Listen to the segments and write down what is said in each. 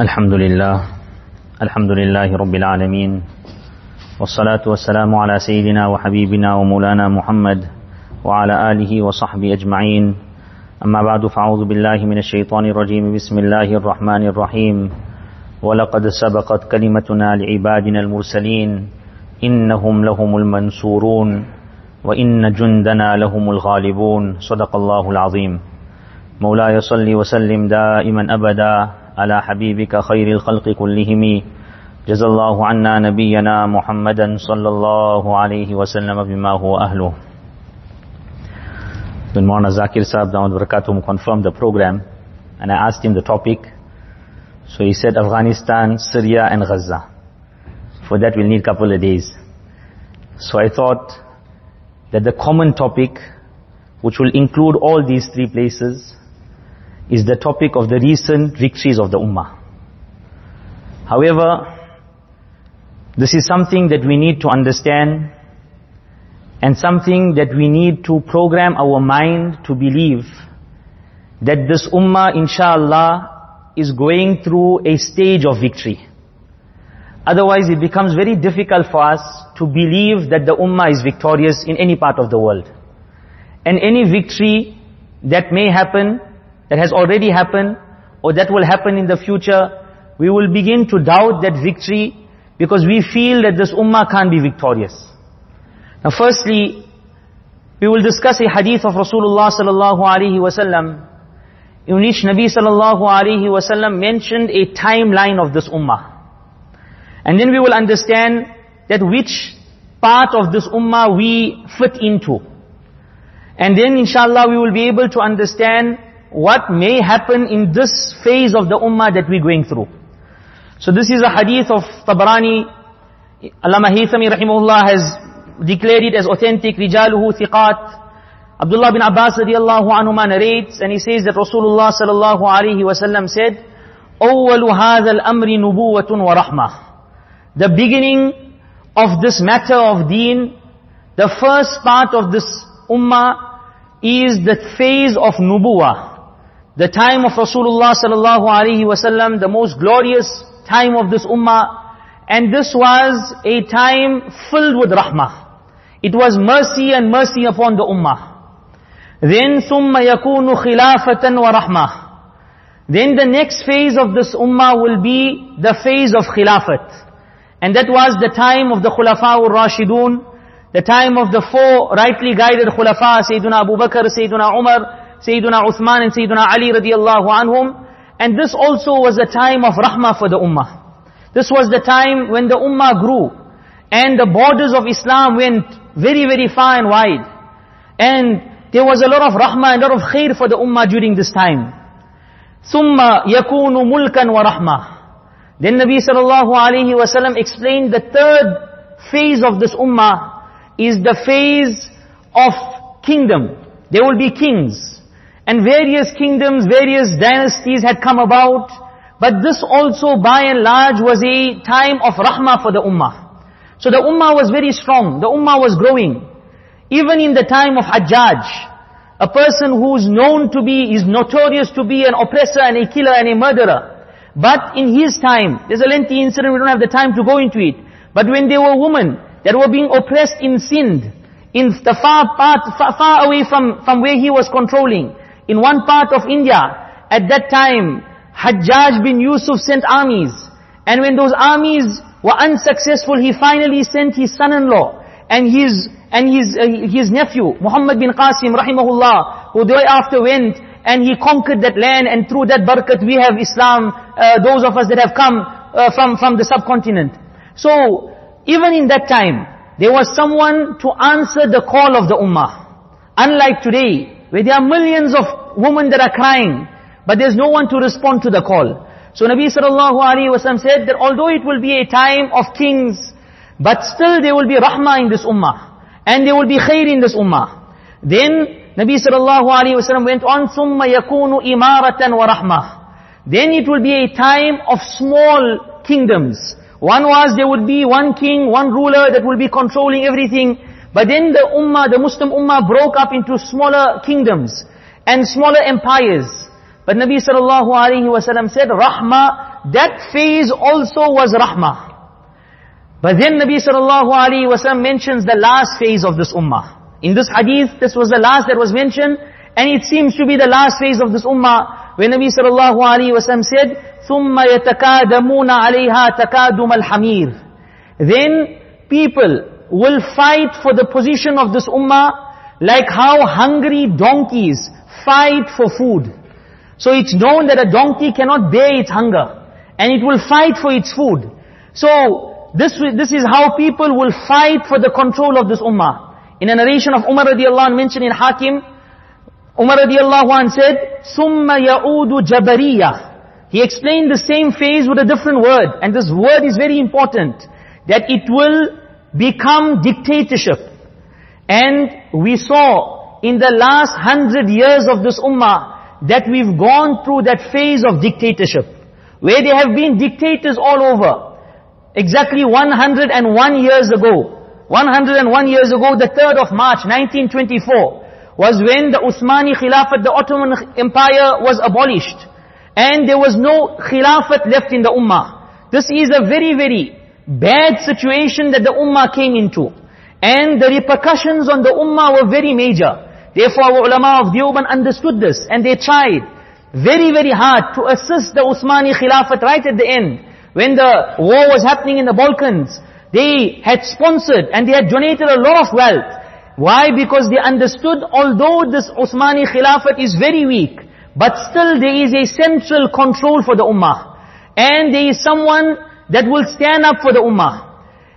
الحمد لله الحمد لله رب العالمين والصلاة والسلام على سيدنا وحبيبنا ومولانا محمد وعلى آله وصحبه أجمعين. أما بعد فأعوذ بالله من الشيطان الرجيم. بسم الله الرحمن الرحيم. ولقد سبقت كلمتنا لعبادنا المرسلين. إنهم لهم المنصورون وإن جندنا لهم الغالبون. صدق الله العظيم. مولاي صل وسلم دائما أبدا. على حبيبك خير الخلق كلهم جزا الله عنا نبينا محمدا صلى الله عليه وسلم بما هو أهله When Maulana Zakir Saab Dawud Barakatum confirmed the program and I asked him the topic so he said Afghanistan, Syria and Gaza for that we'll need a couple of days so I thought that the common topic which will include all these three places is the topic of the recent victories of the Ummah. However, this is something that we need to understand and something that we need to program our mind to believe that this Ummah, inshallah, is going through a stage of victory. Otherwise, it becomes very difficult for us to believe that the Ummah is victorious in any part of the world. And any victory that may happen that has already happened or that will happen in the future, we will begin to doubt that victory because we feel that this ummah can't be victorious. Now firstly, we will discuss a hadith of Rasulullah sallallahu alaihi wasallam in which Nabi sallallahu alaihi wasallam mentioned a timeline of this ummah. And then we will understand that which part of this ummah we fit into. And then inshallah we will be able to understand what may happen in this phase of the ummah that we're going through. So this is a hadith of Tabarani. Allama Haythami rahimahullah has declared it as authentic. Rijaluhu thiqat. Abdullah bin Abbas radiallahu anhuma narrates and he says that Rasulullah sallallahu alayhi wasallam said, أول هذا الأمر نبوة ورحمة. The beginning of this matter of deen, the first part of this ummah is the phase of nubuwah the time of Rasulullah sallallahu alaihi wasallam, the most glorious time of this ummah, and this was a time filled with rahmah. It was mercy and mercy upon the ummah. Then ثُمَّ يَكُونُ خِلَافَةً وَرَحْمَةً Then the next phase of this ummah will be the phase of khilafat. And that was the time of the Khulafa al-Rashidun, the time of the four rightly guided Khulafa, Sayyidina Abu Bakr, Sayyidina Umar, Sayyidina Uthman and Sayyidina Ali radiallahu anhum. And this also was a time of rahmah for the ummah. This was the time when the ummah grew. And the borders of Islam went very, very far and wide. And there was a lot of rahmah and a lot of khair for the ummah during this time. ثُمَّ يَكُونُ مُلْكًا وَرَحْمَةً Then Nabi sallallahu alayhi wasallam explained the third phase of this ummah is the phase of kingdom. There will be kings. And various kingdoms, various dynasties had come about. But this also by and large was a time of rahmah for the ummah. So the ummah was very strong. The ummah was growing. Even in the time of Hajjaj, a person who is known to be, is notorious to be an oppressor and a killer and a murderer. But in his time, there's a lengthy incident, we don't have the time to go into it. But when there were women that were being oppressed in Sindh, in the far part, far, far away from, from where he was controlling, in one part of India, at that time, Hajjaj bin Yusuf sent armies. And when those armies were unsuccessful, he finally sent his son-in-law and his and his uh, his nephew Muhammad bin Qasim rahimahullah, who thereafter went and he conquered that land. And through that barakat, we have Islam. Uh, those of us that have come uh, from from the subcontinent. So even in that time, there was someone to answer the call of the ummah. Unlike today, where there are millions of women that are crying, but there's no one to respond to the call. So Nabi sallallahu alaihi wasallam said that although it will be a time of kings, but still there will be rahmah in this ummah. And there will be khair in this ummah. Then Nabi sallallahu alaihi wasallam went on, ثُمَّ يَكُونُ إِمَارَةً وَرَحْمَةً Then it will be a time of small kingdoms. One was there would be one king, one ruler that will be controlling everything. But then the ummah, the Muslim ummah broke up into smaller kingdoms and smaller empires. But Nabi sallallahu alaihi wasallam said, Rahma that phase also was rahmah. But then Nabi sallallahu alayhi wa mentions the last phase of this ummah. In this hadith, this was the last that was mentioned, and it seems to be the last phase of this ummah, when Nabi sallallahu alayhi wa said, ثُمَّ يَتَكَادَمُونَ عَلَيْهَا تَكَادُمَ الْحَمِيرِ Then people will fight for the position of this ummah like how hungry donkeys fight for food. So it's known that a donkey cannot bear its hunger. And it will fight for its food. So, this, this is how people will fight for the control of this ummah. In a narration of Umar radiallahu anh mentioned in Hakim, Umar radiallahu anh said, ثُمَّ يَعُودُ جَبَرِيَّةً He explained the same phase with a different word. And this word is very important. That it will become dictatorship. And we saw in the last hundred years of this ummah, that we've gone through that phase of dictatorship, where there have been dictators all over. Exactly 101 years ago, 101 years ago, the 3rd of March 1924, was when the Uthmani Khilafat, the Ottoman Empire was abolished. And there was no Khilafat left in the Ummah. This is a very, very bad situation that the Ummah came into. And the repercussions on the Ummah were very major. Therefore our ulama of Deoband understood this and they tried very, very hard to assist the Usmani Khilafat right at the end. When the war was happening in the Balkans, they had sponsored and they had donated a lot of wealth. Why? Because they understood although this Usmani Khilafat is very weak, but still there is a central control for the Ummah. And there is someone that will stand up for the Ummah.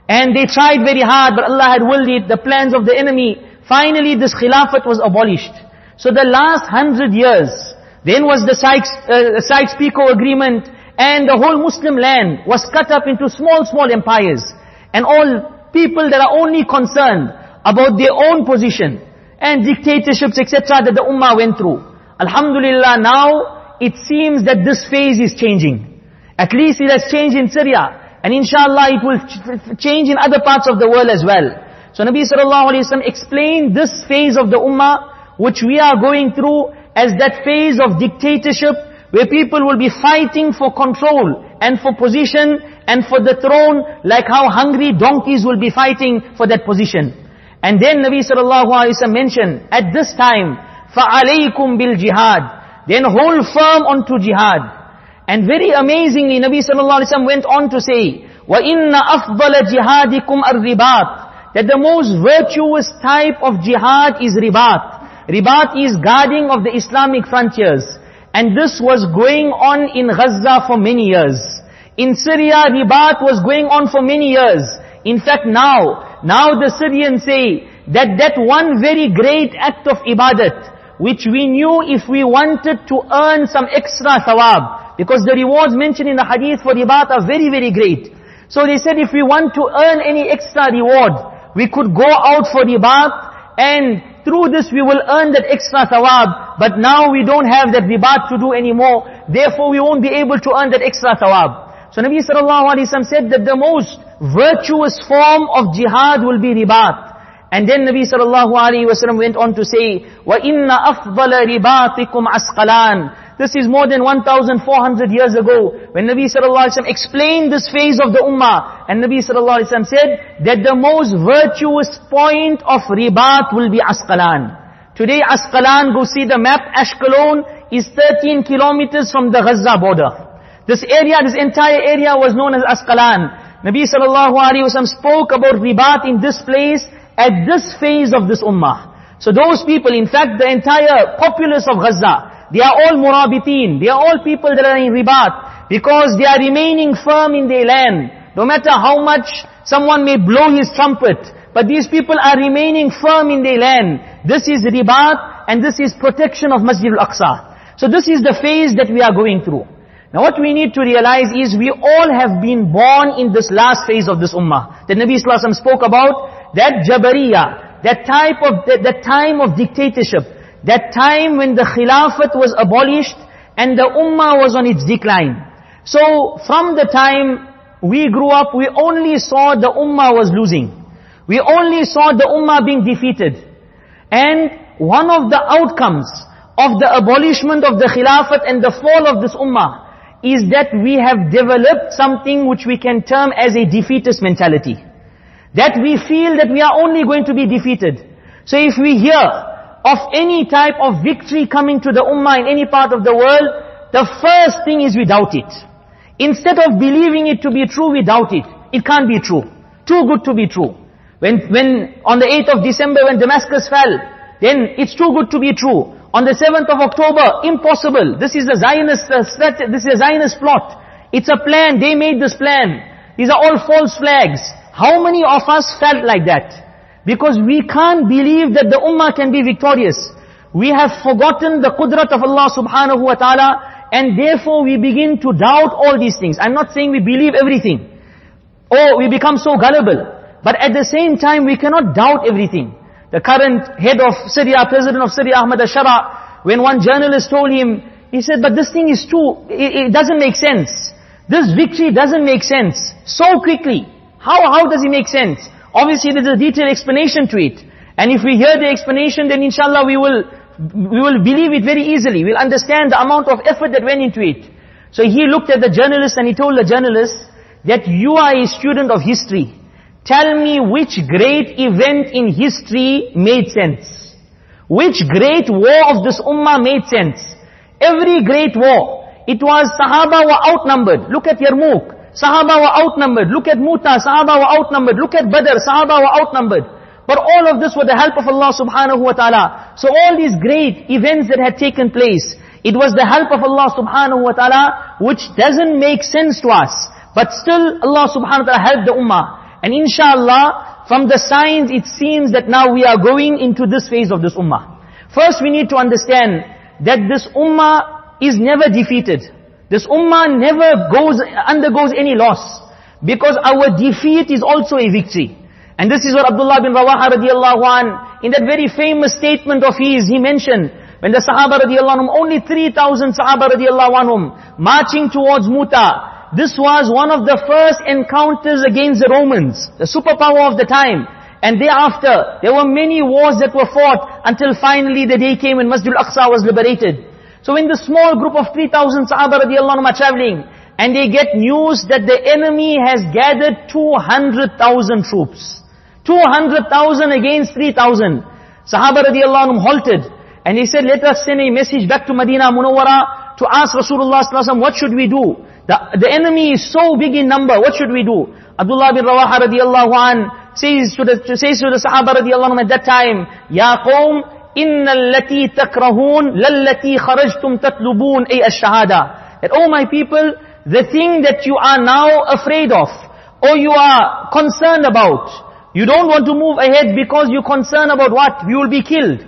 And they tried very hard, but Allah had willed it, the plans of the enemy Finally, this Khilafat was abolished. So the last hundred years, then was the Sykes, uh, Sykes-Picot agreement, and the whole Muslim land was cut up into small, small empires. And all people that are only concerned about their own position, and dictatorships, etc. that the Ummah went through. Alhamdulillah, now it seems that this phase is changing. At least it has changed in Syria. And inshallah it will change in other parts of the world as well. So Nabi sallallahu alayhi wa explained this phase of the ummah, which we are going through as that phase of dictatorship, where people will be fighting for control and for position and for the throne, like how hungry donkeys will be fighting for that position. And then Nabi sallallahu alayhi wa mentioned, at this time, فَعَلَيْكُمْ بِالْجِهَادِ Then hold firm onto jihad. And very amazingly, Nabi sallallahu alayhi wa went on to say, وَإِنَّ أَفْضَلَ جِهَادِكُمْ الرِّبَاطِ that the most virtuous type of jihad is ribat. Ribat is guarding of the Islamic frontiers. And this was going on in Gaza for many years. In Syria, ribat was going on for many years. In fact, now, now the Syrians say that that one very great act of ibadat, which we knew if we wanted to earn some extra thawab, because the rewards mentioned in the hadith for ribat are very, very great. So they said if we want to earn any extra reward, we could go out for ribat and through this we will earn that extra thawab. But now we don't have that ribat to do anymore. Therefore we won't be able to earn that extra thawab. So Nabi sallallahu alaihi wasallam said that the most virtuous form of jihad will be ribat. And then Nabi sallallahu alaihi wasallam went on to say, وَإِنَّ أَفْضَلَ رِبَاطِكُمْ عَسْقَلَانِ this is more than 1,400 years ago when Nabi sallallahu alaihi wasallam explained this phase of the ummah. And Nabi sallallahu alaihi wasallam said that the most virtuous point of ribat will be Asqalan. Today Asqalan, go see the map, Ashkelon is 13 kilometers from the Gaza border. This area, this entire area was known as Asqalan. Nabi sallallahu alaihi wasallam spoke about ribat in this place at this phase of this ummah. So those people, in fact the entire populace of Gaza, they are all murabitin. They are all people that are in ribat. Because they are remaining firm in their land. No matter how much someone may blow his trumpet. But these people are remaining firm in their land. This is ribat and this is protection of Masjid al-Aqsa. So this is the phase that we are going through. Now what we need to realize is we all have been born in this last phase of this ummah. That Nabi Sallallahu Alaihi Wasallam spoke about, that Jabariya, that type of, that, that time of dictatorship, that time when the Khilafat was abolished and the Ummah was on its decline. So from the time we grew up, we only saw the Ummah was losing. We only saw the Ummah being defeated. And one of the outcomes of the abolishment of the Khilafat and the fall of this Ummah is that we have developed something which we can term as a defeatist mentality. That we feel that we are only going to be defeated. So if we hear of any type of victory coming to the ummah in any part of the world, the first thing is we doubt it. Instead of believing it to be true, we doubt it. It can't be true. Too good to be true. When, when, on the 8th of December when Damascus fell, then it's too good to be true. On the 7th of October, impossible. This is a Zionist, uh, this is a Zionist plot. It's a plan, they made this plan. These are all false flags. How many of us felt like that? Because we can't believe that the ummah can be victorious. We have forgotten the qudrat of Allah subhanahu wa ta'ala and therefore we begin to doubt all these things. I'm not saying we believe everything. Or we become so gullible. But at the same time we cannot doubt everything. The current head of Syria, president of Syria, Ahmad al-Shara, when one journalist told him, he said, but this thing is too, it, it doesn't make sense. This victory doesn't make sense. So quickly. How, how does it make sense? Obviously there's a detailed explanation to it. And if we hear the explanation, then inshallah we will, we will believe it very easily. We'll understand the amount of effort that went into it. So he looked at the journalist and he told the journalist that you are a student of history. Tell me which great event in history made sense. Which great war of this ummah made sense. Every great war, it was Sahaba were outnumbered. Look at Yarmouk. Sahaba were outnumbered. Look at Muta, Sahaba were outnumbered. Look at Badr, Sahaba were outnumbered. But all of this with the help of Allah subhanahu wa ta'ala. So all these great events that had taken place, it was the help of Allah subhanahu wa ta'ala which doesn't make sense to us. But still Allah subhanahu wa ta'ala helped the ummah. And inshallah, from the signs it seems that now we are going into this phase of this ummah. First we need to understand that this ummah is never defeated. This ummah never goes, undergoes any loss. Because our defeat is also a victory. And this is what Abdullah bin Rawaha radiallahu an, in that very famous statement of his, he mentioned, when the Sahaba radiallahu anhum, only 3,000 Sahaba radiallahu anhum, marching towards Muta, this was one of the first encounters against the Romans, the superpower of the time. And thereafter, there were many wars that were fought until finally the day came when Masjid al-Aqsa was liberated. So when the small group of 3,000 Sahaba radiallahu anhu are traveling, and they get news that the enemy has gathered 200,000 troops. 200,000 against 3,000. Sahaba radiallahu anhu halted, and he said, let us send a message back to Medina Munawwara to ask Rasulullah sallallahu what should we do? The, the enemy is so big in number, what should we do? Abdullah bin Rawaha radiallahu an says to the, says to the Sahaba radiallahu anhu at that time, Ya qawm, إن التي تكرهون للتي خرجتم تطلبون أي الشهادة that oh my people the thing that you are now afraid of or you are concerned about you don't want to move ahead because you're concerned about what you will be killed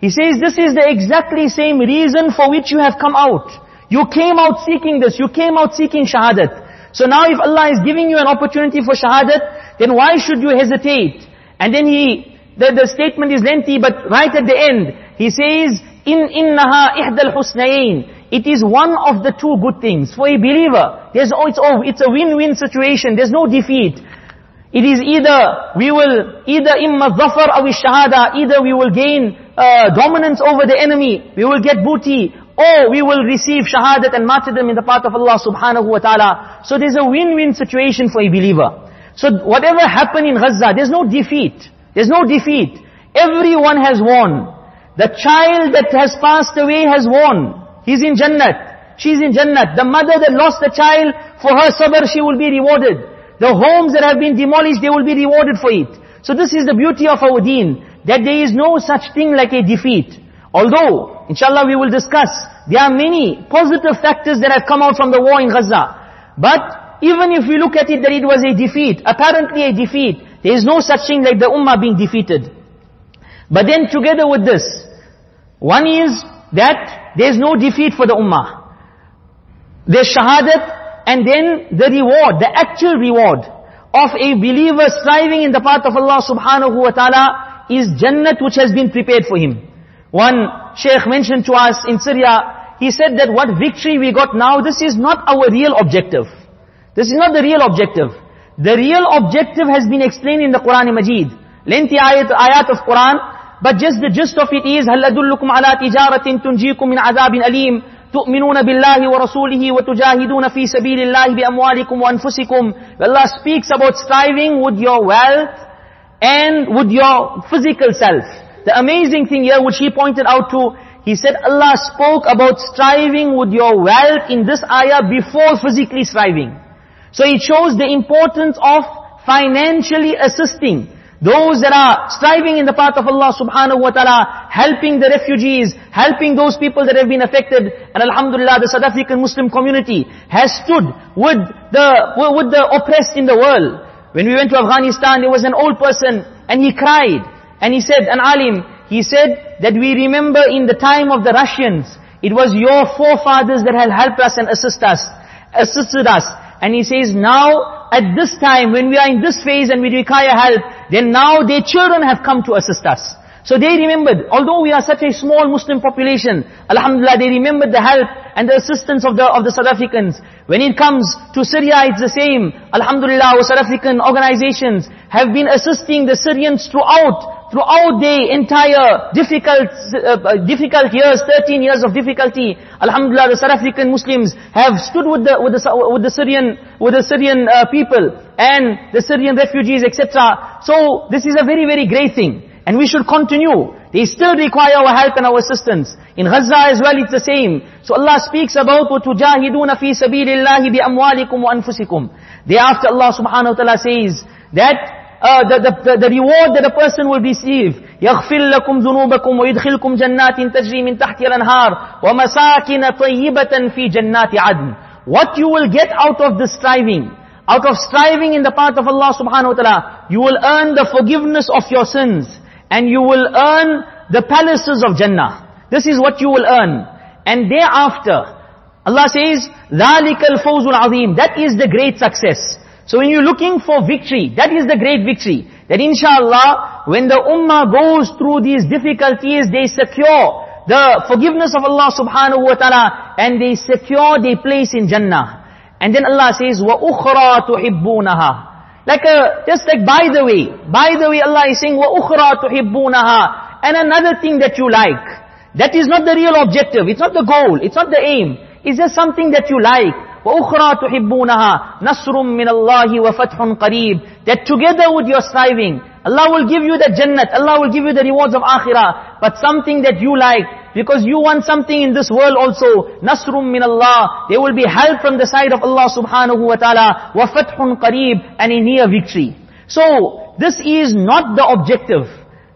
he says this is the exactly same reason for which you have come out you came out seeking this you came out seeking shahadat so now if Allah is giving you an opportunity for shahadat then why should you hesitate and then he the, the statement is lengthy, but right at the end, he says, in innaha ihdal husnayn. It is one of the two good things. For a believer, there's oh, it's, oh, it's a win-win situation. There's no defeat. It is either, we will, either imma dhafar aw shahada, either we will gain uh, dominance over the enemy, we will get booty, or we will receive shahadat and martyrdom in the path of Allah subhanahu wa ta'ala. So there's a win-win situation for a believer. So whatever happened in Gaza, there's no defeat. There's no defeat. Everyone has won. The child that has passed away has won. He's in Jannat. She's in Jannat. The mother that lost the child, for her sabr she will be rewarded. The homes that have been demolished, they will be rewarded for it. So this is the beauty of our deen, that there is no such thing like a defeat. Although, inshallah we will discuss, there are many positive factors that have come out from the war in Gaza. But, even if we look at it that it was a defeat, apparently a defeat, there is no such thing like the ummah being defeated. But then together with this, one is that there is no defeat for the ummah. There's shahadat and then the reward, the actual reward of a believer striving in the path of Allah subhanahu wa ta'ala is jannat which has been prepared for him. One sheikh mentioned to us in Syria, he said that what victory we got now, this is not our real objective. This is not the real objective. The real objective has been explained in the Quran Majid. Lengthy ayat, ayat of Quran, but just the gist of it is, هَلْ أَدُلُّكُمْ عَلَى تِجَارَةٍ تُنْجِيكُمْ مِنْ عَذَابٍ أَلِيمٍ تؤمنون بالله ورسوله وتجاهدون في سبيل الله بأموالكم وأنفسكم Allah speaks about striving with your wealth and with your physical self. The amazing thing here which he pointed out to, he said Allah spoke about striving with your wealth in this ayah before physically striving. So it shows the importance of financially assisting those that are striving in the path of Allah subhanahu wa ta'ala, helping the refugees, helping those people that have been affected. And alhamdulillah, the South African Muslim community has stood with the, with the oppressed in the world. When we went to Afghanistan, there was an old person, and he cried. And he said, an alim, he said that we remember in the time of the Russians, it was your forefathers that had helped us and assist us, assisted us. And he says, now, at this time, when we are in this phase and we require help, then now their children have come to assist us. So they remembered, although we are such a small Muslim population, Alhamdulillah, they remembered the help and the assistance of the, of the South Africans. When it comes to Syria, it's the same. Alhamdulillah, our South African organizations have been assisting the Syrians throughout throughout the entire difficult, uh, difficult years, 13 years of difficulty, Alhamdulillah, the South African Muslims have stood with the, with the, with the Syrian, with the Syrian uh, people and the Syrian refugees, etc. So, this is a very, very great thing. And we should continue. They still require our help and our assistance. In Gaza as well, it's the same. So Allah speaks about وَتُجَاهِدُونَ فِي سَبِيلِ اللَّهِ بِأَمْوَالِكُمْ وَأَنفُسِكُمْ Thereafter Allah subhanahu wa ta'ala says that uh, the, the, the reward that a person will receive. يغفر لكم ذنوبكم ويدخلكم جنات تجري من تحتها الأنهار ومساكن طيبة في جنات عدن. What you will get out of this striving, out of striving in the path of Allah subhanahu wa ta'ala, you will earn the forgiveness of your sins and you will earn the palaces of Jannah. This is what you will earn. And thereafter, Allah says, ذَلِكَ الْفَوْزُ الْعَظِيمُ That is the great success. So when you're looking for victory, that is the great victory. That inshallah, when the ummah goes through these difficulties, they secure the forgiveness of Allah subhanahu wa ta'ala, and they secure their place in Jannah. And then Allah says, وَأُخْرَى تُحِبُّونَهَا Like a, just like by the way, by the way Allah is saying, وَأُخْرَى تُحِبُّونَهَا And another thing that you like. That is not the real objective, it's not the goal, it's not the aim. It's just something that you like. وَأُخْرَى تُحِبُّونَهَا نَصْرٌ مِّنَ اللَّهِ وَفَتْحٌ قَرِيبٌ That together with your striving, Allah will give you the Jannat, Allah will give you the rewards of Akhirah, but something that you like, because you want something in this world also, نَصْرٌ مِّنَ اللَّهِ There will be help from the side of Allah subhanahu wa ta'ala, وَفَتْحٌ قَرِيبٌ And a near victory. So, this is not the objective.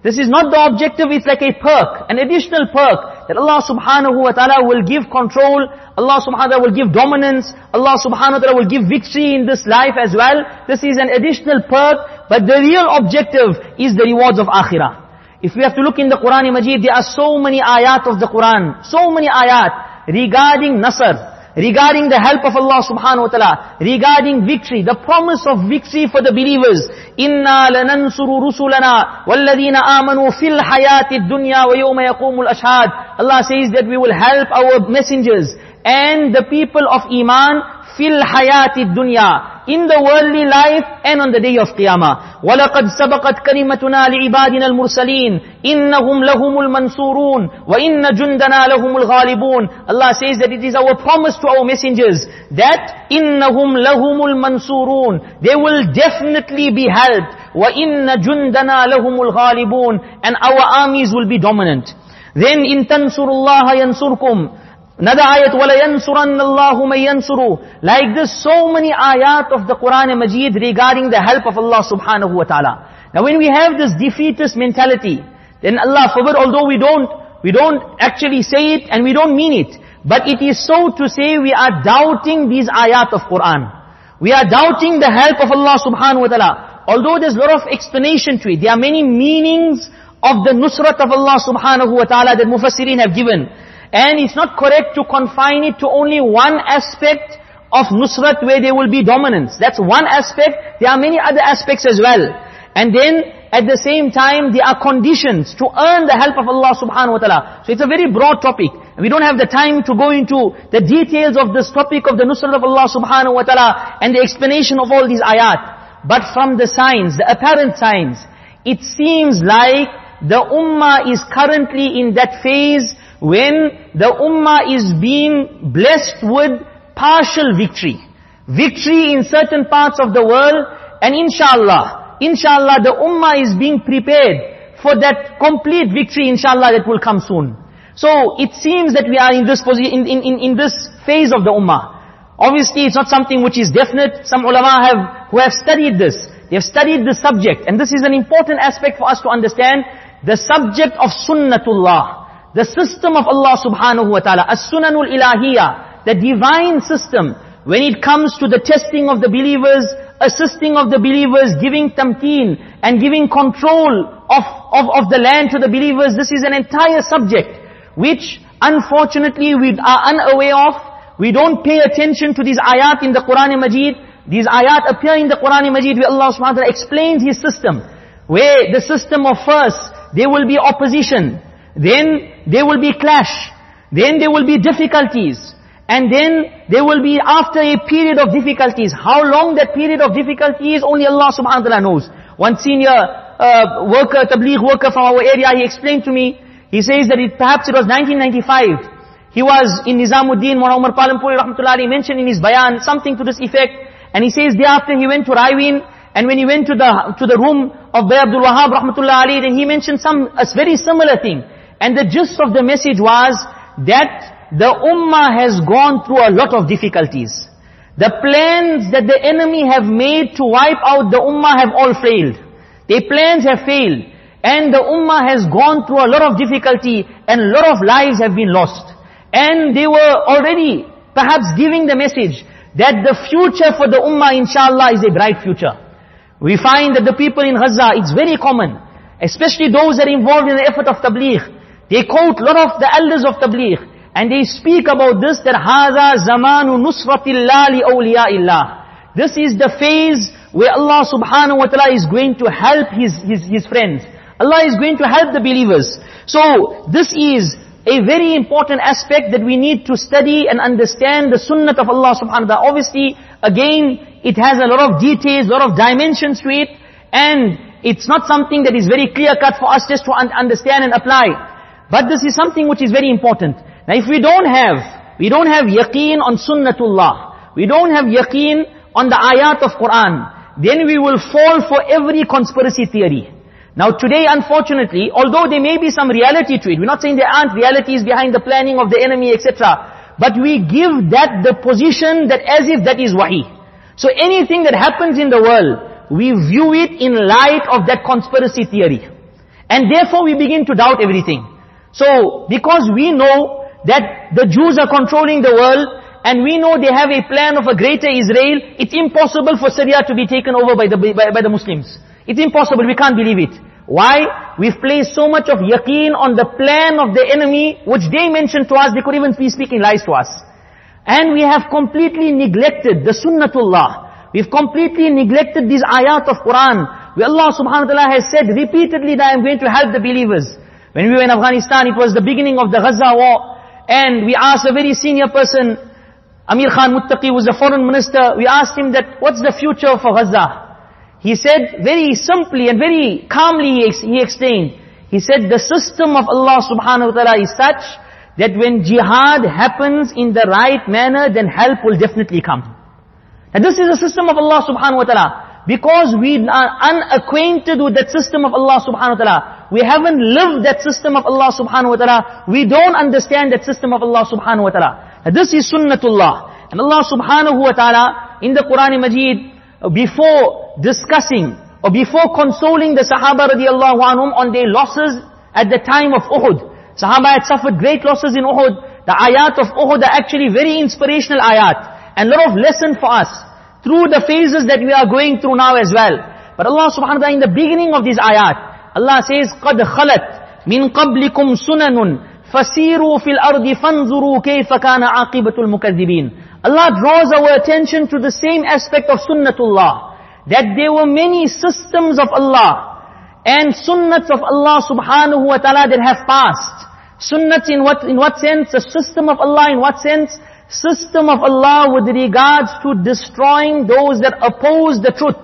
This is not the objective, it's like a perk, an additional perk, that Allah subhanahu wa ta'ala will give control, Allah subhanahu wa ta'ala will give dominance, Allah subhanahu wa ta'ala will give victory in this life as well. This is an additional perk, but the real objective is the rewards of akhirah. If we have to look in the Quran Majid, there are so many ayat of the Quran, so many ayat regarding nasr, regarding the help of Allah subhanahu wa ta'ala, regarding victory, the promise of victory for the believers. إِنَّا لَنَنْصُرُ رُسُلَنَا وَالَّذِينَ آمَنُوا فِي الْحَيَاةِ الدُّنْيَا وَيَوْمَ يَقُومُ الْأَشْهَادِ Allah says that we will help our messengers and the people of Iman fil hayati dunya in the worldly life and on the day of Qiyamah. وَلَقَدْ سَبَقَتْ كَلِمَتُنَا لِعِبَادِنَا الْمُرْسَلِينَ إِنَّهُمْ لَهُمُ الْمَنْصُورُونَ وَإِنَّ جُنْدَنَا لَهُمُ الْغَالِبُونَ Allah says that it is our promise to our messengers that إِنَّهُمْ لَهُمُ الْمَنْصُورُونَ They will definitely be helped. وَإِنَّ جُنْدَنَا لَهُمُ الْغَالِبُونَ And our armies will be dominant. Then إِن تَنْصُرُ اللَّهَ يَنْصُرْكُمْ Another ayat, وَلَيَنْصُرَنَّ اللَّهُ مَنْ يَنْصُرُ Like this, so many ayat of the Quran Majid regarding the help of Allah subhanahu wa ta'ala. Now when we have this defeatist mentality, then Allah forbid, although we don't, we don't actually say it and we don't mean it, but it is so to say we are doubting these ayat of Quran. We are doubting the help of Allah subhanahu wa ta'ala. Although there's a lot of explanation to it, there are many meanings of the nusrat of Allah subhanahu wa ta'ala that Mufassirin have given. And it's not correct to confine it to only one aspect of Nusrat where there will be dominance. That's one aspect. There are many other aspects as well. And then, at the same time, there are conditions to earn the help of Allah subhanahu wa ta'ala. So it's a very broad topic. We don't have the time to go into the details of this topic of the Nusrat of Allah subhanahu wa ta'ala and the explanation of all these ayat. But from the signs, the apparent signs, it seems like the ummah is currently in that phase when the ummah is being blessed with partial victory. Victory in certain parts of the world, and inshallah, inshallah the ummah is being prepared for that complete victory, inshallah, that will come soon. So it seems that we are in this in, in, in this phase of the ummah. Obviously, it's not something which is definite. Some ulama have, who have studied this, they have studied this subject. And this is an important aspect for us to understand. The subject of sunnatullah. The system of Allah subhanahu wa ta'ala. As-sunanul ilahiyah. The divine system. When it comes to the testing of the believers, assisting of the believers, giving tamkeen, and giving control of, of, of the land to the believers, this is an entire subject which unfortunately we are unaware of. We don't pay attention to these ayat in the Quran Majid. These ayat appear in the Quran Majid where Allah subhanahu wa ta'ala explains His system. Where the system of first, there will be opposition. Then there will be clash. Then there will be difficulties. And then there will be after a period of difficulties. How long that period of difficulty is, only Allah subhanahu wa ta'ala knows. One senior uh, worker, tabligh worker from our area, he explained to me, he says that it, perhaps it was 1995. He was in Nizamuddin, Mawlana Umar Palanpuri rahmatullahi mentioned in his bayan something to this effect. And he says thereafter he went to Raiwind, and when he went to the to the room of Bay Abdul Wahab rahmatullahi then he mentioned some a very similar thing. And the gist of the message was that the ummah has gone through a lot of difficulties. The plans that the enemy have made to wipe out the ummah have all failed. Their plans have failed. And the ummah has gone through a lot of difficulty and a lot of lives have been lost. And they were already perhaps giving the message that the future for the ummah inshallah is a bright future. We find that the people in Gaza, it's very common, especially those that are involved in the effort of tabligh. They quote a lot of the elders of tabligh and they speak about this that هَذَا زَمَانُ نُصْرَةِ اللَّهِ لِأَوْلِيَاءِ اللَّهِ This is the phase where Allah subhanahu wa ta'ala is going to help His, His, His friends. Allah is going to help the believers. So, this is a very important aspect that we need to study and understand the sunnah of Allah subhanahu wa ta'ala. Obviously, again, it has a lot of details, a lot of dimensions to it, and it's not something that is very clear-cut for us just to un understand and apply. But this is something which is very important. Now if we don't have, we don't have yaqeen on sunnatullah, we don't have yaqeen on the ayat of Quran, then we will fall for every conspiracy theory. Now today, unfortunately, although there may be some reality to it, we're not saying there aren't realities behind the planning of the enemy, etc. But we give that the position that as if that is wahi. So anything that happens in the world, we view it in light of that conspiracy theory. And therefore we begin to doubt everything. So, because we know that the Jews are controlling the world, and we know they have a plan of a greater Israel, it's impossible for Syria to be taken over by the, by, by the Muslims. It's impossible, we can't believe it. Why? We've placed so much of yaqeen on the plan of the enemy, which they mentioned to us, they could even be speaking lies to us. And we have completely neglected the sunnatullah. We've completely neglected these ayat of Quran, where Allah subhanahu wa ta'ala has said repeatedly that I am going to help the believers. When we were in Afghanistan, it was the beginning of the Gaza war, and we asked a very senior person, Amir Khan Muttaqi was the foreign minister, we asked him that, what's the future for Gaza? He said very simply and very calmly he explained. He said the system of Allah subhanahu wa ta'ala is such that when jihad happens in the right manner, then help will definitely come. And this is the system of Allah subhanahu wa ta'ala. Because we are unacquainted with that system of Allah subhanahu wa ta'ala. We haven't lived that system of Allah subhanahu wa ta'ala. We don't understand that system of Allah subhanahu wa ta'ala. This is sunnatullah. And Allah subhanahu wa ta'ala in the Quran Majid before discussing or before consoling the Sahaba radiallahu anhum on their losses at the time of Uhud. Sahaba had suffered great losses in Uhud. The ayat of Uhud are actually very inspirational ayat. And a lot of lesson for us through the phases that we are going through now as well. But Allah subhanahu wa ta'ala in the beginning of these ayat, Allah says, قَدْ خَلَتْ مِنْ قَبْلِكُمْ سُنَنٌ فَسِيرُوا فِي الْأَرْضِ فَانْظُرُوا كَيْفَ كَانَ عَاقِبَةُ الْمُكَذِّبِينَ Allah draws our attention to the same aspect of sunnatullah. That there were many systems of Allah and sunnats of Allah subhanahu wa ta'ala that have passed. Sunnats in what, in what sense? A system of Allah in what sense? System of Allah with regards to destroying those that oppose the truth.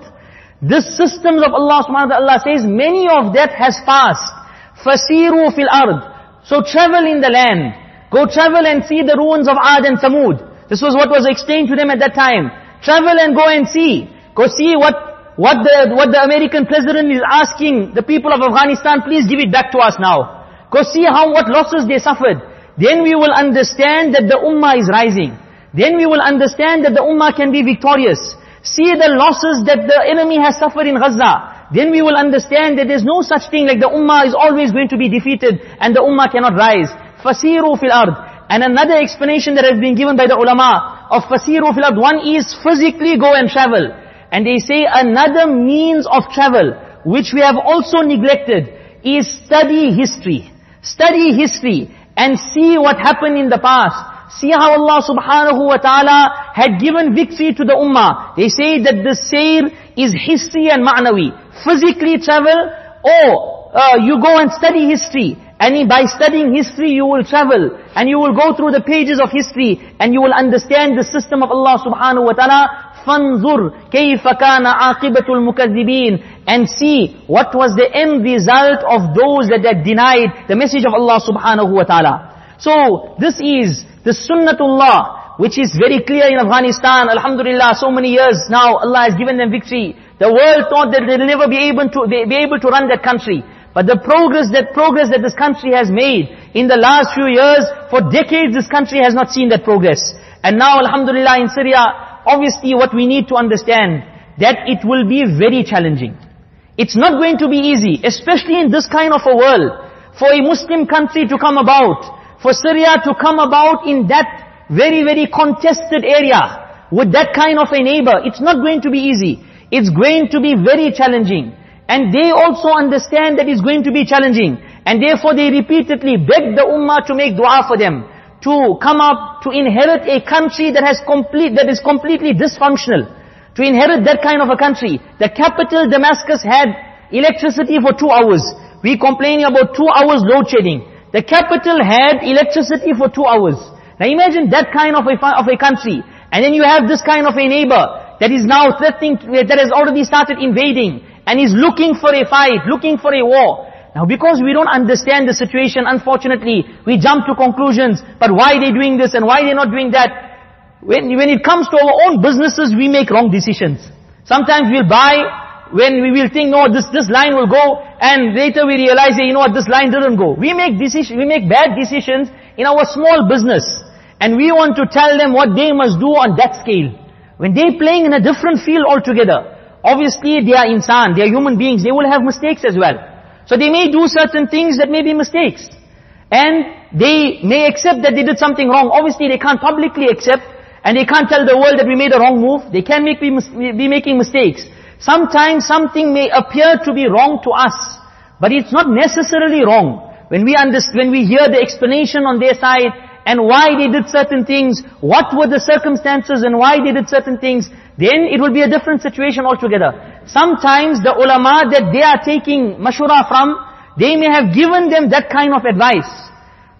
this systems of Allah subhanahu wa ta'ala says, many of that has passed. Fasiru fil ard. So travel in the land. Go travel and see the ruins of Ad and Samud. This was what was explained to them at that time. Travel and go and see. Go see what, what the, what the American president is asking the people of Afghanistan, please give it back to us now. Go see how, what losses they suffered. Then we will understand that the ummah is rising. Then we will understand that the ummah can be victorious. See the losses that the enemy has suffered in Gaza. Then we will understand that there's no such thing like the ummah is always going to be defeated and the ummah cannot rise. Fasiru fil ard. And another explanation that has been given by the ulama of fasiru fil ard. One is physically go and travel. And they say another means of travel, which we have also neglected, is study history. Study history and see what happened in the past. See how Allah subhanahu wa ta'ala had given victory to the ummah. They say that the sayr is history and ma'nawi. Physically travel or uh, you go and study history. And by studying history you will travel. And you will go through the pages of history. And you will understand the system of Allah subhanahu wa ta'ala. فَانْظُرْ كَيْفَ كَانَ عَاقِبَةُ الْمُكَذِّبِينَ And see what was the end result of those that had denied the message of Allah subhanahu wa ta'ala. So, this is the sunnatullah, which is very clear in Afghanistan. Alhamdulillah, so many years now, Allah has given them victory. The world thought that they'll never be able to, be able to run that country. But the progress that progress that this country has made in the last few years, for decades this country has not seen that progress. And now Alhamdulillah in Syria, obviously what we need to understand, that it will be very challenging. It's not going to be easy, especially in this kind of a world, for a Muslim country to come about for Syria to come about in that very, very contested area with that kind of a neighbor. It's not going to be easy. It's going to be very challenging. And they also understand that it's going to be challenging. And therefore they repeatedly beg the ummah to make dua for them. To come up, to inherit a country that has complete, that is completely dysfunctional. To inherit that kind of a country. The capital Damascus had electricity for two hours. We complaining about two hours load shedding. The capital had electricity for two hours. Now imagine that kind of a, of a country. And then you have this kind of a neighbor that is now threatening, that has already started invading. And is looking for a fight, looking for a war. Now because we don't understand the situation, unfortunately, we jump to conclusions. But why are they doing this and why are they not doing that? When, when it comes to our own businesses, we make wrong decisions. Sometimes we'll buy when we will think, no, this, this line will go, and later we realize, you know what, this line didn't go. We make decision, we make bad decisions in our small business, and we want to tell them what they must do on that scale. When they're playing in a different field altogether, obviously they are insan, they are human beings, they will have mistakes as well. So they may do certain things that may be mistakes. And they may accept that they did something wrong. Obviously they can't publicly accept, and they can't tell the world that we made a wrong move. They can make, be, be making mistakes. Sometimes something may appear to be wrong to us, but it's not necessarily wrong. When we when we hear the explanation on their side, and why they did certain things, what were the circumstances and why they did certain things, then it will be a different situation altogether. Sometimes the ulama that they are taking mashura from, they may have given them that kind of advice.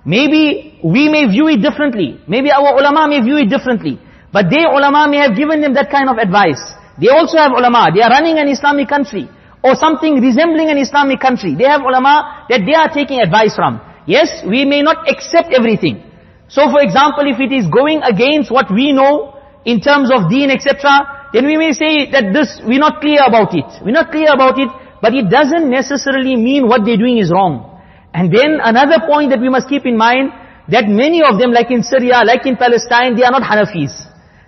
Maybe we may view it differently. Maybe our ulama may view it differently. But they ulama may have given them that kind of advice. They also have ulama. They are running an Islamic country. Or something resembling an Islamic country. They have ulama that they are taking advice from. Yes, we may not accept everything. So for example, if it is going against what we know in terms of deen, etc., then we may say that this, we're not clear about it. We're not clear about it, but it doesn't necessarily mean what they're doing is wrong. And then another point that we must keep in mind, that many of them, like in Syria, like in Palestine, they are not Hanafis.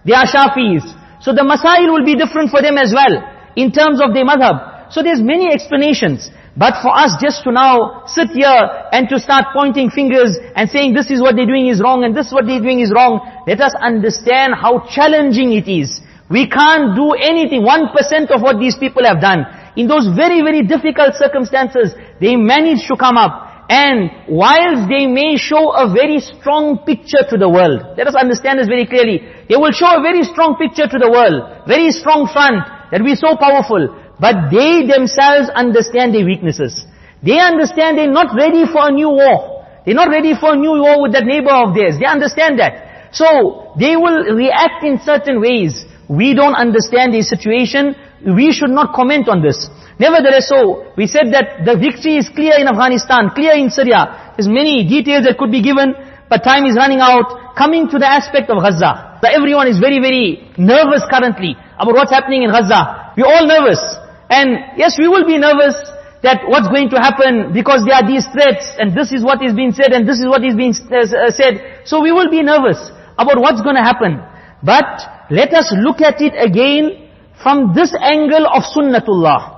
They are Shafis. So the masail will be different for them as well, in terms of their madhab. So there's many explanations. But for us just to now sit here and to start pointing fingers and saying this is what they're doing is wrong and this is what they're doing is wrong, let us understand how challenging it is. We can't do anything, 1% of what these people have done. In those very, very difficult circumstances, they managed to come up. And whilst they may show a very strong picture to the world, let us understand this very clearly. They will show a very strong picture to the world, very strong front, that we're so powerful. But they themselves understand their weaknesses. They understand they're not ready for a new war. They're not ready for a new war with that neighbor of theirs. They understand that. So, they will react in certain ways. we don't understand the situation, we should not comment on this. Nevertheless, so, we said that the victory is clear in Afghanistan, clear in Syria. There's many details that could be given, but time is running out. Coming to the aspect of Gaza. So everyone is very, very nervous currently about what's happening in Gaza. We're all nervous. And yes, we will be nervous that what's going to happen because there are these threats and this is what is being said and this is what is being uh, said. So we will be nervous about what's going to happen. But let us look at it again from this angle of sunnatullah.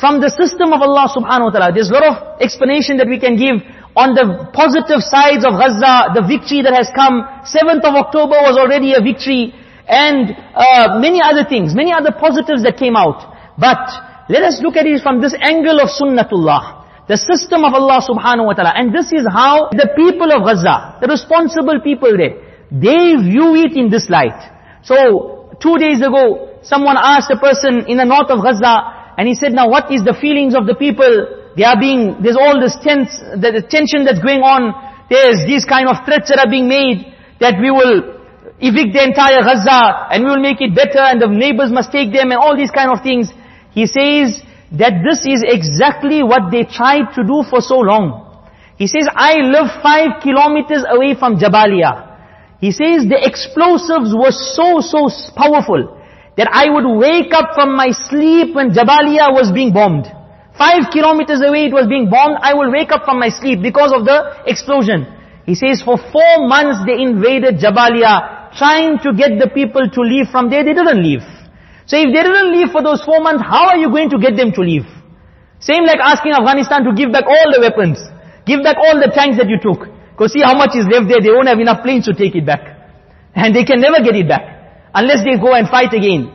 From the system of Allah subhanahu wa ta'ala. There's a lot of explanation that we can give on the positive sides of Gaza, the victory that has come. 7th of October was already a victory. And uh, many other things, many other positives that came out. But let us look at it from this angle of sunnatullah. The system of Allah subhanahu wa ta'ala. And this is how the people of Gaza, the responsible people there, they view it in this light. So, two days ago, someone asked a person in the north of Gaza, and he said, now what is the feelings of the people? They are being, there's all this tense, the tension that's going on. There's these kind of threats that are being made, that we will evict the entire Gaza, and we will make it better, and the neighbors must take them, and all these kind of things. He says that this is exactly what they tried to do for so long. He says, I live five kilometers away from Jabalia. He says the explosives were so, so powerful that I would wake up from my sleep when Jabalia was being bombed. Five kilometers away it was being bombed, I will wake up from my sleep because of the explosion. He says for four months they invaded Jabalia, trying to get the people to leave from there, they didn't leave. So if they didn't leave for those four months, how are you going to get them to leave? Same like asking Afghanistan to give back all the weapons. Give back all the tanks that you took. Because see how much is left there, they won't have enough planes to take it back. And they can never get it back. Unless they go and fight again.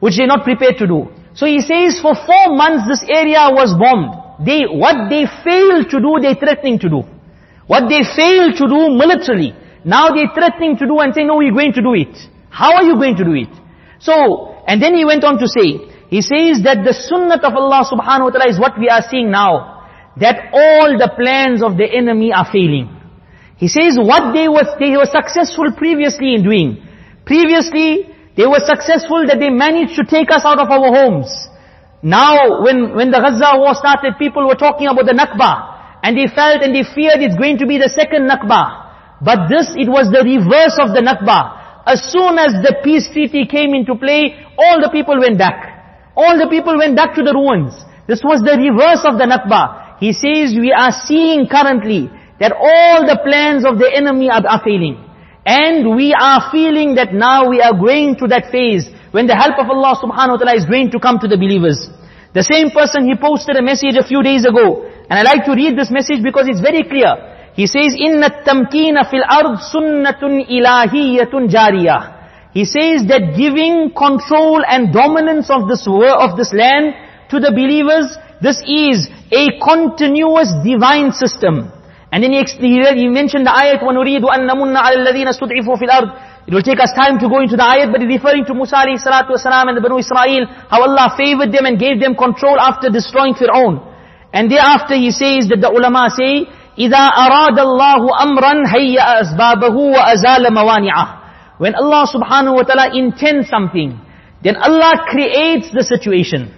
Which they're not prepared to do. So he says for four months this area was bombed. They, what they failed to do, they're threatening to do. What they failed to do militarily, now they're threatening to do and say, no, we're going to do it. How are you going to do it? So, and then he went on to say, he says that the sunnah of Allah subhanahu wa ta'ala is what we are seeing now. That all the plans of the enemy are failing. He says what they were, they were successful previously in doing. Previously, they were successful that they managed to take us out of our homes. Now, when, when the Gaza war started, people were talking about the Nakba. And they felt and they feared it's going to be the second Nakba. But this, it was the reverse of the Nakba. As soon as the peace treaty came into play, all the people went back. All the people went back to the ruins. This was the reverse of the Nakba. He says we are seeing currently that all the plans of the enemy are, are failing. And we are feeling that now we are going to that phase when the help of Allah subhanahu wa ta'ala is going to come to the believers. The same person, he posted a message a few days ago. And I like to read this message because it's very clear. He says, إِنَّ التَّمْكِينَ فِي الْأَرْضِ سُنَّةٌ إِلَاهِيَّةٌ جَارِيَةٌ He says that giving control and dominance of this world, of this land to the believers, this is a continuous divine system. And then he, he mentioned the ayat, وَنُرِيدُ أَن نَمُنَّ عَلَى الَّذِينَ اسْتُضْعِفُوا فِي الْأَرْضِ It will take us time to go into the ayat, but it's referring to Musa alayhi salatu wasalam and the Banu Israel, how Allah favored them and gave them control after destroying Fir'aun. And thereafter he says that the ulama say, إِذَا أَرَادَ اللَّهُ أَمْرًا هَيَّأَ أَسْبَابَهُ وَأَزَالَ مَوَانِعَهُ When Allah subhanahu wa ta'ala intends something, then Allah creates the situation.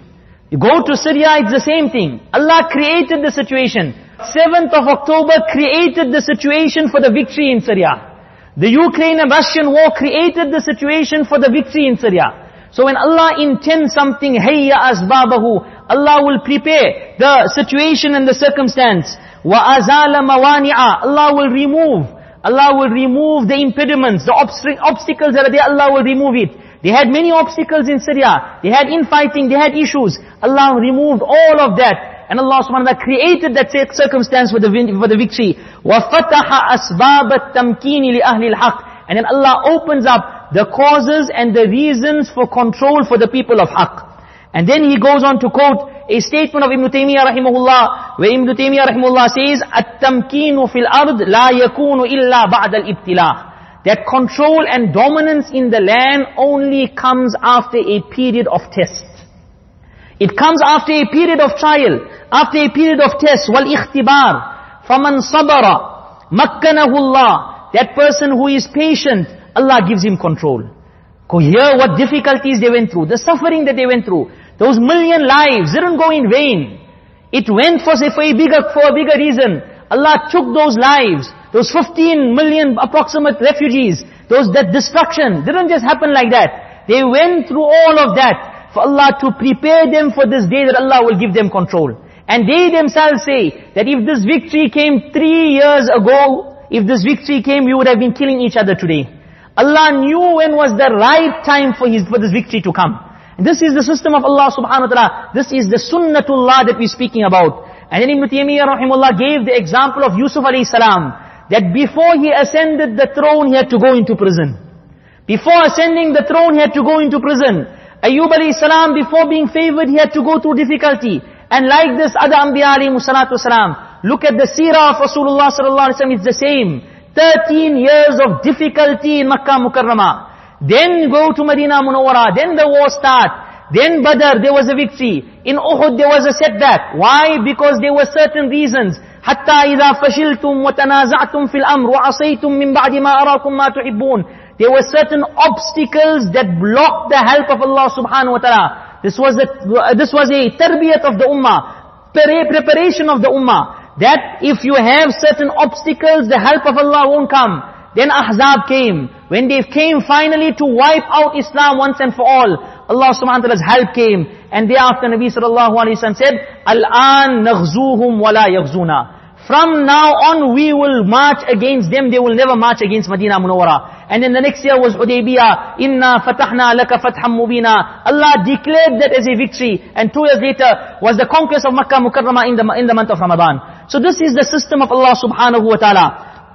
You go to Syria, it's the same thing. Allah created the situation. 7th of October created the situation for the victory in Syria. The Ukraine-Russian war created the situation for the victory in Syria. So when Allah intends something, hayya asbabahu, Allah will prepare the situation and the circumstance. Wa azala mawani'a, Allah will remove. Allah will remove the impediments, the obstacles that are there, Allah will remove it. They had many obstacles in Syria. They had infighting, they had issues. Allah removed all of that. And Allah subhanahu wa ta'ala created that circumstance for the, for the victory. وَفَتَحَ أَسْبَابَ التَّمْكِينِ لِأَهْلِ الْحَقِّ And then Allah opens up the causes and the reasons for control for the people of Haqq. And then he goes on to quote a statement of Ibn Taymiyyah rahimahullah, where Ibn Taymiyyah rahimahullah says, التَّمْكِينُ فِي الْأَرْضِ لَا يَكُونُ إِلَّا بَعْدَ الْإِبْتِلَاءِ That control and dominance in the land only comes after a period of test. It comes after a period of trial, after a period of test, وَالْإِخْتِبَارِ فَمَنْ صَبَرَ مَكَّنَهُ اللَّهِ That person who is patient, Allah gives him control. Hear what difficulties they went through, the suffering that they went through. Those million lives didn't go in vain. It went for, say, for a bigger, for a bigger reason. Allah took those lives, those 15 million approximate refugees, those, that destruction didn't just happen like that. They went through all of that for Allah to prepare them for this day that Allah will give them control. And they themselves say that if this victory came three years ago, if this victory came, we would have been killing each other today. Allah knew when was the right time for his, for this victory to come. And this is the system of Allah subhanahu wa ta'ala. This is the sunnatullah that we're speaking about. And then Ibn Taymiyyah rahimahullah gave the example of Yusuf alayhi salam. That before he ascended the throne, he had to go into prison. Before ascending the throne, he had to go into prison. Ayyub alayhi salam, before being favored, he had to go through difficulty. And like this, other Anbiya alayhi salatu salam. Look at the seerah of Rasulullah sallallahu alaihi wasallam, it's the same. 13 years of difficulty in Makkah Mukarramah. Then go to Medina Munawwara, then the war start. Then Badr, there was a victory. In Uhud, there was a setback. Why? Because there were certain reasons. حتى إذا فشلتم وتنازعتم في الأمر وعصيتم من بعد ما أراكم ما تحبون there were certain obstacles that blocked the help of Allah subhanahu wa ta'ala. This was a, this was a tarbiyat of the ummah, preparation of the ummah. That if you have certain obstacles, the help of Allah won't come. Then Ahzab came. When they came finally to wipe out Islam once and for all, Allah subhanahu wa ta'ala's help came. And thereafter Nabi sallallahu alayhi wa said, Al-an naghzuhum wa la yaghzuna. From now on we will march against them, they will never march against Medina Munawwara. And then the next year was Hudaybiyah. Inna fatahna laka fatham mubina. Allah declared that as a victory. And two years later was the conquest of Makkah Mukarramah in the, in the month of Ramadan. So this is the system of Allah subhanahu wa ta'ala.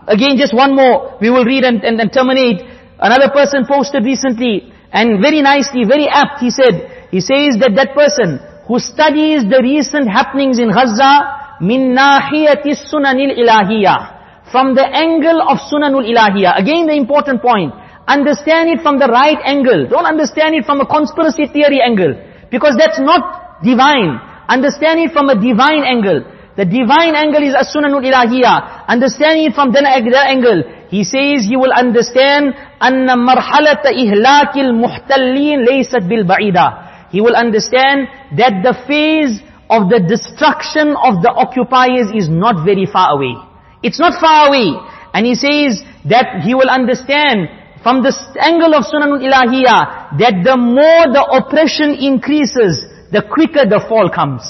Again, just one more, we will read and, and, and terminate. Another person posted recently, and very nicely, very apt, he said, he says that that person who studies the recent happenings in Gaza, min nahiyati sunanil ilahiyah from the angle of Sunanul Ilahiyah. Again the important point. Understand it from the right angle. Don't understand it from a conspiracy theory angle. Because that's not divine. Understand it from a divine angle. The divine angle is As-Sunanul Ilahiyah. Understanding it from that angle. He says he will understand أن مرحلة إهلاك المحتلين ليست بالبعيدة. He will understand that the phase of the destruction of the occupiers is not very far away. It's not far away. And he says that he will understand from this angle of Sunanul Ilahiyah that the more the oppression increases, the quicker the fall comes.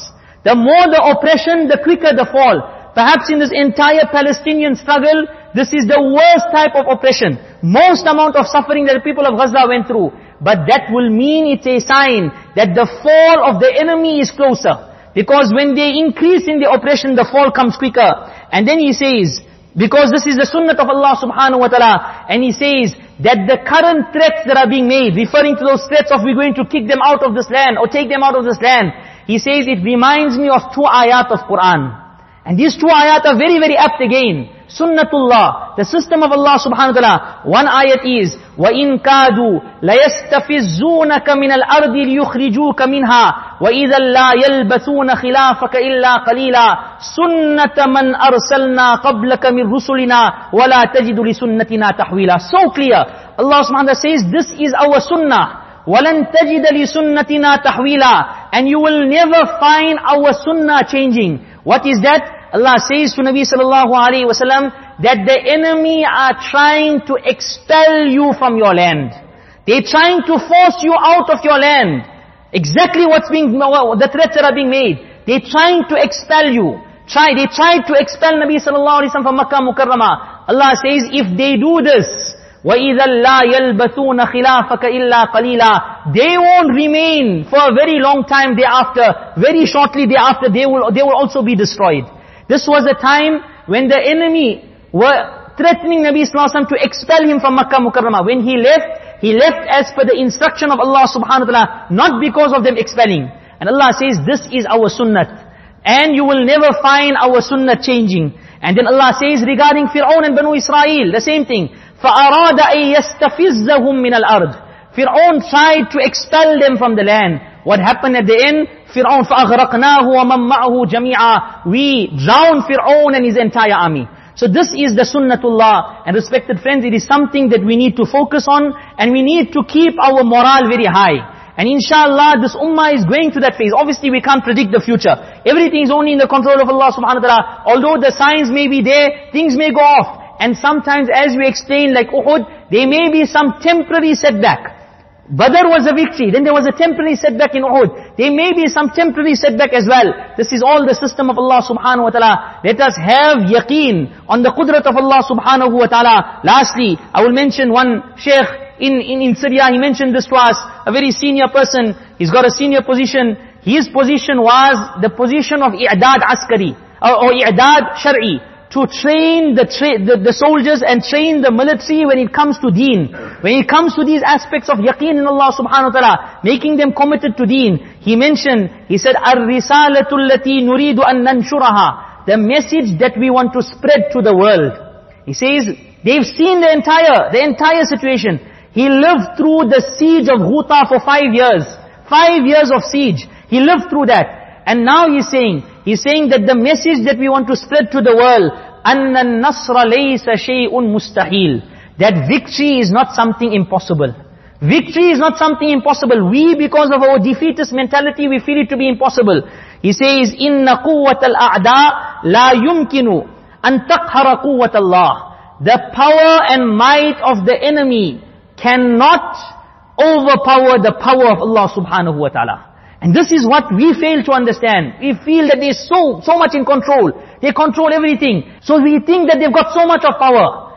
The more the oppression, the quicker the fall. Perhaps in this entire Palestinian struggle, this is the worst type of oppression. Most amount of suffering that the people of Gaza went through. But that will mean it's a sign that the fall of the enemy is closer. Because when they increase in the oppression, the fall comes quicker. And then he says, because this is the sunnah of Allah subhanahu wa ta'ala, and he says that the current threats that are being made, referring to those threats of we're going to kick them out of this land or take them out of this land, he says it reminds me of two ayat of Quran. And these two ayat are very, very apt again. Sunnatullah, the system of Allah subhanahu wa ta'ala. One ayat is, وَإِن كَادُوا لَيَسْتَفِزُّونَكَ مِنَ الْأَرْضِ لِيُخْرِجُوكَ مِنْهَا وَإِذَا لَا يَلْبَثُونَ خِلَافَكَ إِلَّا قَلِيلًا سُنَّةَ مَنْ أَرْسَلْنَا قَبْلَكَ مِنْ رُسُلِنَا وَلَا تَجِدُ لِسُنَّتِنَا تَحْوِيلًا So clear. Allah subhanahu wa ta'ala says, this is our sunnah. وَلَن تَجِدَ لِسُنَّتِنَا تَحْوِيلًا And you will never find our sunnah changing. What is that? Allah says to Nabi sallallahu alaihi wasallam that the enemy are trying to expel you from your land. They're trying to force you out of your land. Exactly what's being, the threats that are being made. They're trying to expel you. Try, they tried to expel Nabi sallallahu alaihi wasallam from Makkah Mukarramah. Allah says, if they do this, وَإِذَا لَا يَلْبَثُونَ خِلَافَكَ إِلَّا قَلِيلًا They won't remain for a very long time thereafter. Very shortly thereafter, they will, they will also be destroyed. This was a time when the enemy were threatening Nabi Sallallahu to expel him from Makkah Mukarramah. When he left, he left as per the instruction of Allah subhanahu wa ta'ala, not because of them expelling. And Allah says, this is our sunnah. And you will never find our sunnah changing. And then Allah says regarding Fir'aun and Banu Israel, the same thing. فَأَرَادَ أَن يَسْتَفِزَّهُم مِّنَ الْأَرْضِ Fir'aun tried to expel them from the land. What happened at the end? Fir'aun فَأَغْرَقْنَاهُ وَمَن مَّعَهُ جَمِيعًا We drowned Fir'aun and his entire army. So this is the sunnatullah. And respected friends, it is something that we need to focus on and we need to keep our morale very high. And inshallah, this ummah is going to that phase. Obviously, we can't predict the future. Everything is only in the control of Allah subhanahu wa ta'ala. Although the signs may be there, things may go off. And sometimes, as we explained, like Uhud, there may be some temporary setback. Badr was a victory, then there was a temporary setback in Uhud. There may be some temporary setback as well. This is all the system of Allah subhanahu wa ta'ala. Let us have yaqeen on the qudrat of Allah subhanahu wa ta'ala. Lastly, I will mention one sheikh in, in, in Syria, he mentioned this to us, a very senior person, he's got a senior position. His position was the position of i'dad askari, or, or i'dad shar'i to train the, tra the, the, soldiers and train the military when it comes to deen. When it comes to these aspects of yaqeen in Allah subhanahu wa ta'ala, making them committed to deen. He mentioned, he said, الرِّسَالَةُ الَّتِي نُرِيدُ أَن نَنْشُرَهَا The message that we want to spread to the world. He says, they've seen the entire, the entire situation. He lived through the siege of Ghuta for five years. Five years of siege. He lived through that. And now he's saying, He's saying that the message that we want to spread to the world, أَنَّ النَّصْرَ لَيْسَ شَيْءٌ مُسْتَحِيلٌ That victory is not something impossible. Victory is not something impossible. We, because of our defeatist mentality, we feel it to be impossible. He says, إِنَّ قُوَّةَ الْأَعْدَاءِ لَا يُمْكِنُ أَن تَقْهَرَ قُوَّةَ اللَّهِ The power and might of the enemy cannot overpower the power of Allah subhanahu wa ta'ala. And this is what we fail to understand. We feel that they're so, so much in control. They control everything. So we think that they've got so much of power.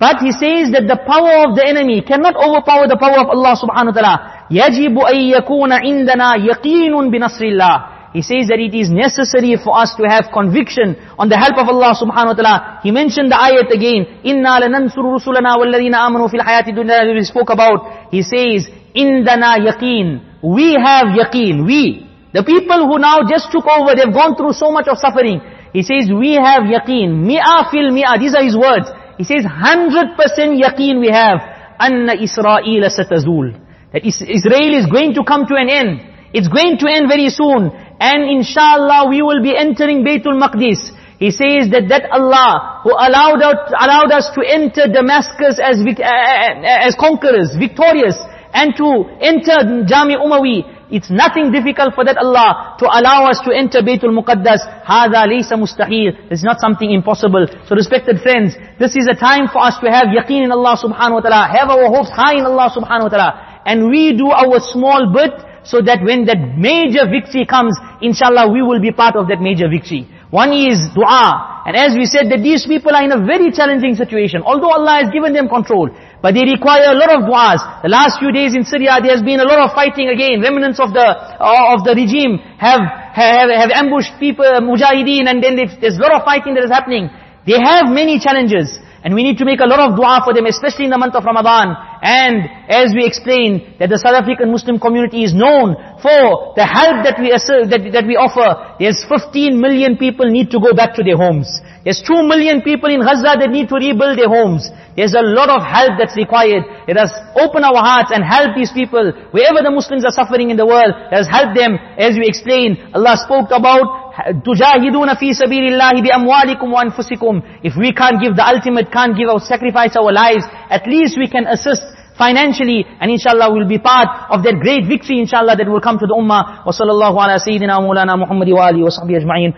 But he says that the power of the enemy cannot overpower the power of Allah subhanahu wa ta'ala. يَجِبُ أَن يَكُونَ عِندَنَا يَقِينٌ بِنَصْرِ اللَّهِ He says that it is necessary for us to have conviction on the help of Allah subhanahu wa ta'ala. He mentioned the ayat again. إِنَّا لَنَنْصُرُ رُسُلَنَا وَالَّذِينَ آمَنُوا فِي الْحَيَاةِ الدُّنْيَا we spoke about. He says, إِنَّنَا يَقِينٌ we have yaqeen, we. The people who now just took over, they've gone through so much of suffering. He says, we have yaqeen. Mi'a fil mi'a. These are his words. He says, 100% yaqeen we have. Anna Israel satazul. That Israel is going to come to an end. It's going to end very soon. And inshallah we will be entering Baytul Maqdis. He says that that Allah who allowed, out, allowed us to enter Damascus as, as conquerors, victorious, and to enter Jami Umawi, it's nothing difficult for that Allah to allow us to enter Baytul Muqaddas. هَذَا لَيْسَ مُسْتَحِيل It's not something impossible. So respected friends, this is a time for us to have yaqeen in Allah subhanahu wa ta'ala, have our hopes high in Allah subhanahu wa ta'ala, and we do our small bit so that when that major victory comes, inshallah we will be part of that major victory. One is dua. And as we said that these people are in a very challenging situation. Although Allah has given them control. But they require a lot of du'as. The last few days in Syria, there has been a lot of fighting again. Remnants of the uh, of the regime have, have, have ambushed people, mujahideen, and then there's a lot of fighting that is happening. They have many challenges. And we need to make a lot of dua for them, especially in the month of Ramadan. And as we explained, that the South African Muslim community is known for the help that we, that, that we offer. There's 15 million people need to go back to their homes. There's 2 million people in Gaza that need to rebuild their homes. There's a lot of help that's required. Let us open our hearts and help these people. Wherever the Muslims are suffering in the world, let us help them. As we explained, Allah spoke about تجاهدون في سبيل الله بأموالكم وأنفسكم If we can't give the ultimate, can't give our sacrifice our lives, at least we can assist financially and inshallah we'll be part of that great victory inshallah that will come to the ummah wa sallallahu ala sayyidina wa mulana muhammadi wa alihi wa sahbihi ajma'in